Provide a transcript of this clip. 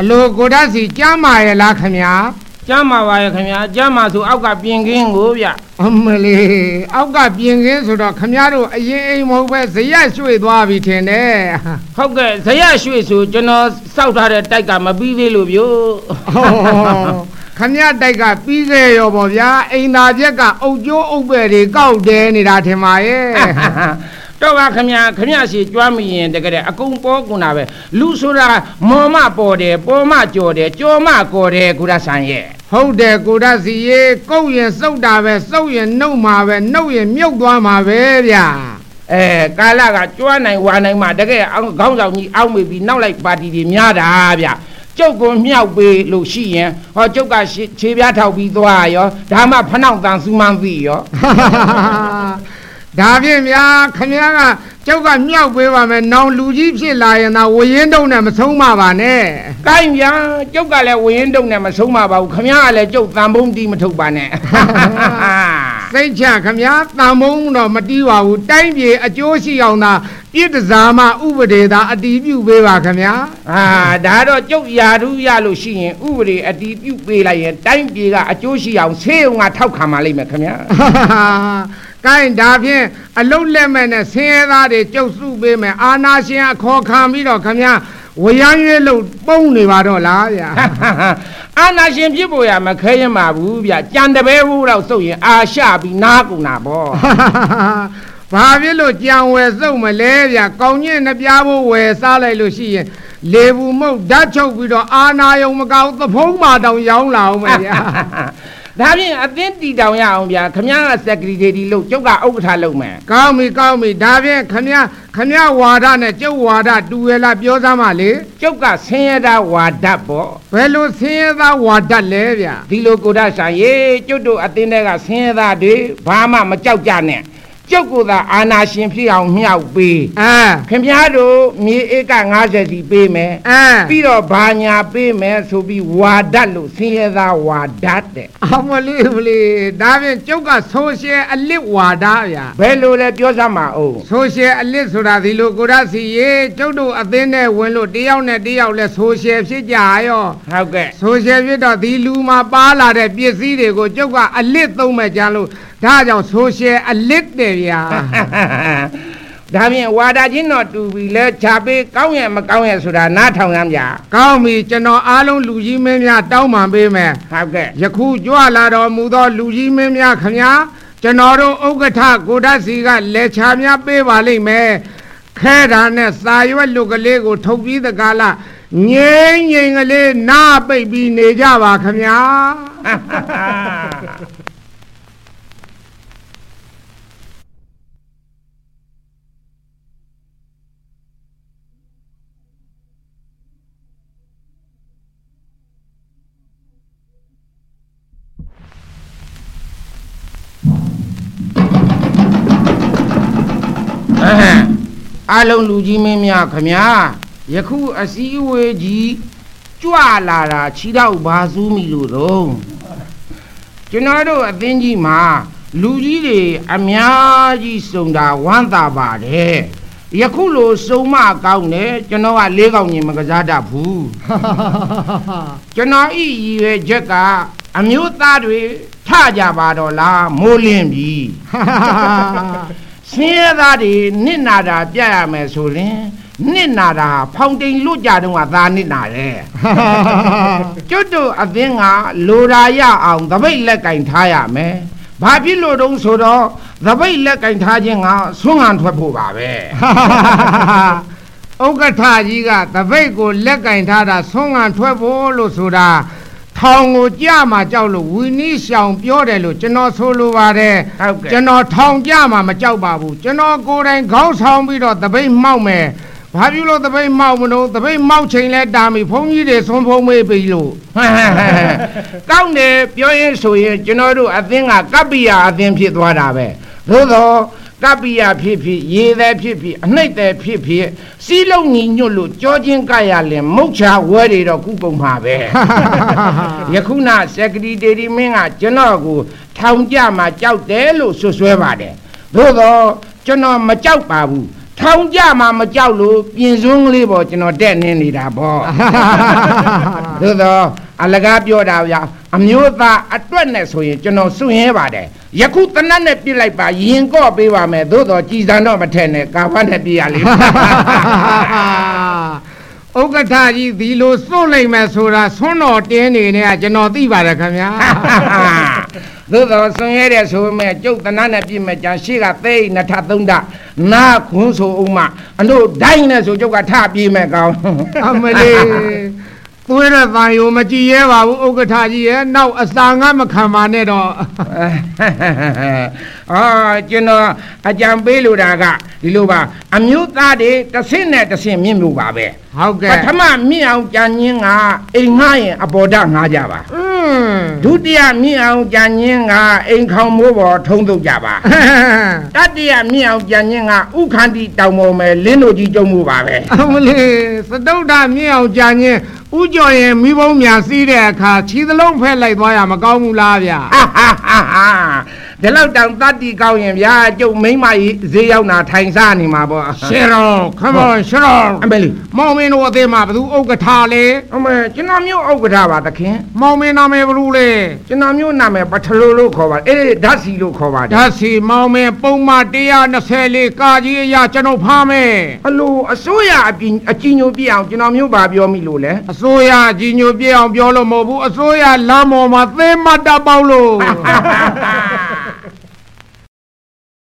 အလိုကိုဓာတ်စီကြမ်းမာရဲ့လားခင်ဗျာကျမ်းမာပါရဲ့ခင်ဗျာကျမ်းမာဆိုအောက်ကပြင်ခင်းကိုဗျအမလေးအောက်ကပြင်ခင်းဆိုတော့ခင်ဗျားတို့အရင်အိမ်မဟုတ်ပဲဇရက်ရွှေ့သွားပြီထင်တယ်ဟုတ်ကဲ့ဇရက်ရွှေဆိုကျွန်တော်စောက်ထားတဲ့တိုက်ကမပြီးသေးလို့ဗျို့ဟောခင်ဗျားတိုက်ကပြီးခဲ့ရောပေါ့ဗျာအိမ်သာချက်ကအုတ်ကျိုးအုတ်ပဲတွေကောက်တဲနေတာထင်ပါရဲ့ တော့ပါခင်ဗျာခင်ဗျာစီကြွားမိရင်တကယ်တဲ့အကုန်ပေါ်ကုန်တာပဲလူဆိုတာမော်မပေါ်တယ်ပေါ်မကြော်တယ်ကြော်မကော်တယ်ကုရဆန်ရဲ့ဟုတ်တယ်ကိုဓာတ်စီရေကုတ်ရင်စုတ်တာပဲစုတ်ရင်နှုတ်မှာပဲနှုတ်ရင်မြုပ်သွားမှာပဲဗျာအဲကာလကကြွားနိုင်ဝါနိုင်မှတကယ်အောင်ခေါင်းဆောင်ကြီးအောက်မေပြီးနောက်လိုက်ပါတီတွေများတာဗျကျုပ်ကိုမြောက်ပေးလို့ရှိရင်ဟောကျုပ်ကရှေခြေပြားထောက်ပြီးသွားရောဒါမှဖနှောက်တန်စူးမှန်းသိရော ဒါဖြင့်ဗျာခင်ဗျားကကျောက်ကမြောက်ပေးပါမယ်နောင်လူကြီးဖြစ်လာရင်သာဝရင်တုံနဲ့မဆုံးပါပါနဲ့ကိုင်းဗျာကျုပ်ကလည်းဝရင်တုံနဲ့မဆုံးမပါဘူးခမရကလည်းကျုပ်တန်ဖုံးတီးမထုတ်ပါနဲ့ စိတ်ချခင်ဗျာတန်မုံတော့မတီးပါဘူးတိုင်းပြည်အကျိုးရှိအောင်သာပြစ်ဒဇာမဥပဒေသာအတီးပြုပေးပါခင်ဗျာအာဒါတော့ကျုပ်ယာဓုရလို့ရှိရင်ဥပဒေအတီးပြုတ်ပေးလိုက်ရင်တိုင်းပြည်ကအကျိုးရှိအောင်ဆေးုံကထောက်ခံပါလိမ့်မယ်ခမရကိုင်းဒါဖြင့်အလုတ်လက်မဲ့နဲ့ဆင်းရဲသားတွေကြုတ်စုပေးမယ်အာနာရှင်အခေါ်ခံပြီးတော့ခင်ဗျာ ဝရမ်းရွေးလို့ပုံနေပါတော့လားဗျာအာနာရှင်ဖြစ်ပေါ်ရမခဲရင်ပါဘူးဗျကြံတပဲဘူးတော့စုပ်ရင်အာရှပြီးနားကုန်တာဗောဘာဖြစ်လို့ကြံဝယ်စုပ်မလဲဗျာကောင်းညင်နှပြားဖို့ဝယ်စားလိုက်လို့ရှိရင်လေဘူးမုတ်ဓာတ်ချုပ်ပြီးတော့အာနာယုံမကောက်သဖုံးမာတောင်ရောင်းလာအောင်မယ်ဗျာ ဒါဖြင့်အသင်းတီတောင်ရအောင်ဗျာခမရကစက်ကရီတီလို့ကျုပ်ကဥက္ကဋ္ဌလုပ်မယ်ကောင်းပြီကောင်းပြီဒါဖြင့်ခမရခမရဝါဒနဲ့ကျုပ်ဝါဒတူရလားပြောစမ်းပါလေကျုပ်ကဆင်းရဲသားဝါဒပေါ့ဘယ်လိုဆင်းရဲသားဝါဒလဲဗျာဒီလိုကိုဒဆိုင်ရေကျုပ်တို့အသင်းတွေကဆင်းရဲသားတွေဘာမှမကြောက်ကြနဲ့ ကျုပ်ကသာအာနာရှင်ဖြစ်အောင်မြောက်ပေးအဲခင်ဗျားတို့မြေဧက90စီပေးမယ်အဲပြီးတော့ဘာညာပေးမယ်ဆိုပြီးဝါဒလို့ဆင်းရဲသားဝါဒတဲ့အမလေးမလေးဒါဖြင့်ကျုပ်ကဆိုရှယ်အလစ်ဝါဒဗျာဘယ်လိုလဲပြောစမ်းပါဦးဆိုရှယ်အလစ်ဆိုတာဒီလိုကိုရစီရေကျုပ်တို့အသင်းနဲ့ဝင်လို့တယောက်နဲ့တယောက်လဲဆိုရှယ်ဖြစ်ကြရောဟုတ်ကဲ့ဆိုရှယ်ဖြစ်တော့ဒီလူမှာပါလာတဲ့ပစ္စည်းတွေကိုကျုပ်ကအလစ်သုံးမဲ့ကြလို့ဒါကြောင့်ဆိုရှယ်အလစ်တယ်ဗျာဒါဖြင့်ဝါဒချင်းတော့တူပြီလဲခြာပေးကောင်းရဲ့မကောင်းရဲ့ဆိုတာနားထောင်ရမ်းကြကောင်းပြီကျွန်တော်အားလုံးလူကြီးမင်းများတောင်းပန်ပေးမယ်ဟုတ်ကဲ့ယခုကြွလာတော်မူသောလူကြီးမင်းများခမညာကျွန်တော်တို့ဥက္ကဋ္ဌကိုဓာတ်စီကလက်ချများပေးပါလိမ့်မယ်ခဲတာနဲ့စာရွက်လူကလေးကို ထုတ်ပြီးတကားလားငိမ့်ငိမ့်ကလေးနားပိတ်ပြီးနေကြပါခမညာ အလုံးလူကြီးမင်းများခမညာယခုအစည်းအဝေးကြီးကြွလာတာခြိတော့ဘာစူးမိလို့တော့ကျွန်တော်တို့အသင်းကြီးမှာလူကြီးတွေအများကြီးစုံတာဝမ်းသာပါတယ်ယခုလိုစုံမကောင်းတယ်ကျွန်တော်ကလေးကောင်ကြီးမကစားတတ်ဘူးကျွန်တော်ဤရည်ရွယ်ချက်ကအမျိုးသားတွေထကြပါတော့လားမိုးလင်းပြီ ဆင်းရဲသားတွေနစ်နာတာပြရမယ်ဆိုရင်နစ်နာတာဖောင်တိန်လွတ်ကြတုန်းကသာနစ်နာတယ်ကျွတ်တို့အသင်းကလိုရာရအောင်သပိတ်လက်ကင်ထားရမယ်ဘာဖြစ်လို့တုံးဆိုတော့သပိတ်လက်ကင်ထားခြင်းကဆွမ်းငံထွက်ဖို့ပါပဲဥက္ကဋ္ဌကြီးကတပိတ်ကိုလက်ကင်ထားတာဆုံးငံထွက်ဖို့လို့ဆိုတာ ထောင်ကိုကြမှာကြောက်လို့ဝီနီးရှောင်ပြောတယ်လို့ကျွန်တော်ဆိုလိုပါတယ်ဟုတ်ကဲ့ကျွန်တော်ထောင်ကြမှာမကြောက်ပါဘူးကျွန်တော်ကိုယ်တိုင်ခေါင်းဆောင်ပြီးတော့တပိတ်မှောက်မယ်ဘာဖြစ်လို့တပိတ်မှောက်မလို့တပိတ်မှောက်ချိန်လဲတာမီဘုန်းကြီးတွေဆုံးဖုံးမေးပြီလို့ကောင်းတယ်ပြောရင်ဆိုရင်ကျွန်တော်တို့အသင်းကကပ္ပိယအသင်းဖြစ်သွားတာပဲသို့တော့ ကပ္ပိယဖြစ်ဖြစ်ရေသည်ဖြစ်ဖြစ်အနှိမ့်သည်ဖြစ်ဖြစ်စီးလုံးညီညွတ်လို့ကြောချင်းကရလင်မုတ်ချဝဲတွေတော့ကုကုန်မှာပဲယခုနစက်ရတီတီမင်းကကျွန်တော်ကိုထောင်ကြမှာကြောက်တယ်လို့ဆွဆွဲပါတယ်သို့တော့ကျွန်တော်မကြောက်ပါဘူးထောင်ကြမှာမကြောက်လို့ပြင်စွန်းကလေးပေါ်ကျွန်တော်တက်နေနေတာပေါ့သို့တော့အလကားပြောတာဗျာ အမျိုးသားအတွက်နဲ့ဆိုရင်ကျွန်တော်စွန့်ရဲပါတယ်ယခုတနတ်နဲ့ပြစ်လိုက်ပါရင်ကော့ပေးပါမယ်သို့တော့ကြည်စံတော့မထက်နဲ့ကာဖတ်နဲ့ပြစ်ရလိမ့်မယ်ဥက္ကဋ္ဌကြီးဒီလိုစွန့်လိုက်မယ်ဆိုတာဆွန်းတော်တင်းနေနေကကျွန်တော်သိပါတယ်ခင်ဗျာသို့တော်ဆွန်ရဲတဲ့ဆိုပေမဲ့ကျုပ်တနာနဲ့ပြည့်မဲ့ကြံရှိကသိိနထသုံးတနာခွန်းဆိုဦးမအလို့ဒိုင်းနဲ့ဆိုကျုပ်ကထပြေးမဲ့ကောင်အမလေး သွေးတဲ့တန်ယုံမကြည်ရဲပါဘူးဥက္ကဋ္ဌကြီးရဲ့နောက်အစာငါမခံပါနဲ့တော့အာကျွန်တော်အကြံပေးလိုတာကဒီလိုပါအမျိုးသားတွေတစ်ဆင့်နဲ့တစ်ဆင့်မြင့်မှုပါပဲဟုတ်ပကဲ့ထမမြင့်အောင်ကြံညင်းကအိမ်ငှားရင်အပေါ်ဒငှားကြပါอืมဒုတိယမြင့်အောင်ကြံညင်းကအိမ်ခေါင်မိုးပေါ်ထုံးထုတ်ကြပါတတိယမြင့်အောင်ကြံညင်းကဥခန္တီတောင်ပေါ်မယ်လင်းတို့ကြီးကျုံမှုပါပဲအမလေးသတုဒ္ဓမြင့်အောင်ကြာညင်း ဥကြော်ရင်မိဘုံများစီးတဲ့အခါခြေသလုံးဖက်လိုက်သွားရမကောင်းဘူးလားဗျာဟာဟာဟာဟာ ဒီလောက်တောင်တတ်တီကောင်းရင်ဗျာကျုပ်မိမ့်မကြီးဈေးရောက်တာထိုင်စားနေမှာပေါ့ရှေရော come on ရှေရောအမေလီမောင်မင်းတို့အသေးမှာဘသူဥက္ကဋ္ဌလေအမေကျွန်တော်မျိုးဥက္ကဋ္ဌပါသခင်မောင်မင်းနာမည်ဘလူလေကျွန်တော်မျိုးနာမည်ပထလိုလို့ခေါ်ပါအေးဓာတ်စီလို့ခေါ်ပါတယ်ဓာတ်စီမောင်မင်းပုံမှ124ကာကြီးအရာကျွန်တော်ဖားမယ်အလိုအစိုးရအပြင်အကြီးညိုပြအောင်ကျွန်တော်မျိုးပါပြောမိလို့လဲအစိုးရကြီးညိုပြအောင်ပြောလို့မဟုတ်ဘူးအစိုးရလမ်းပေါ်မှာသေမတ်တာပေါက်လို့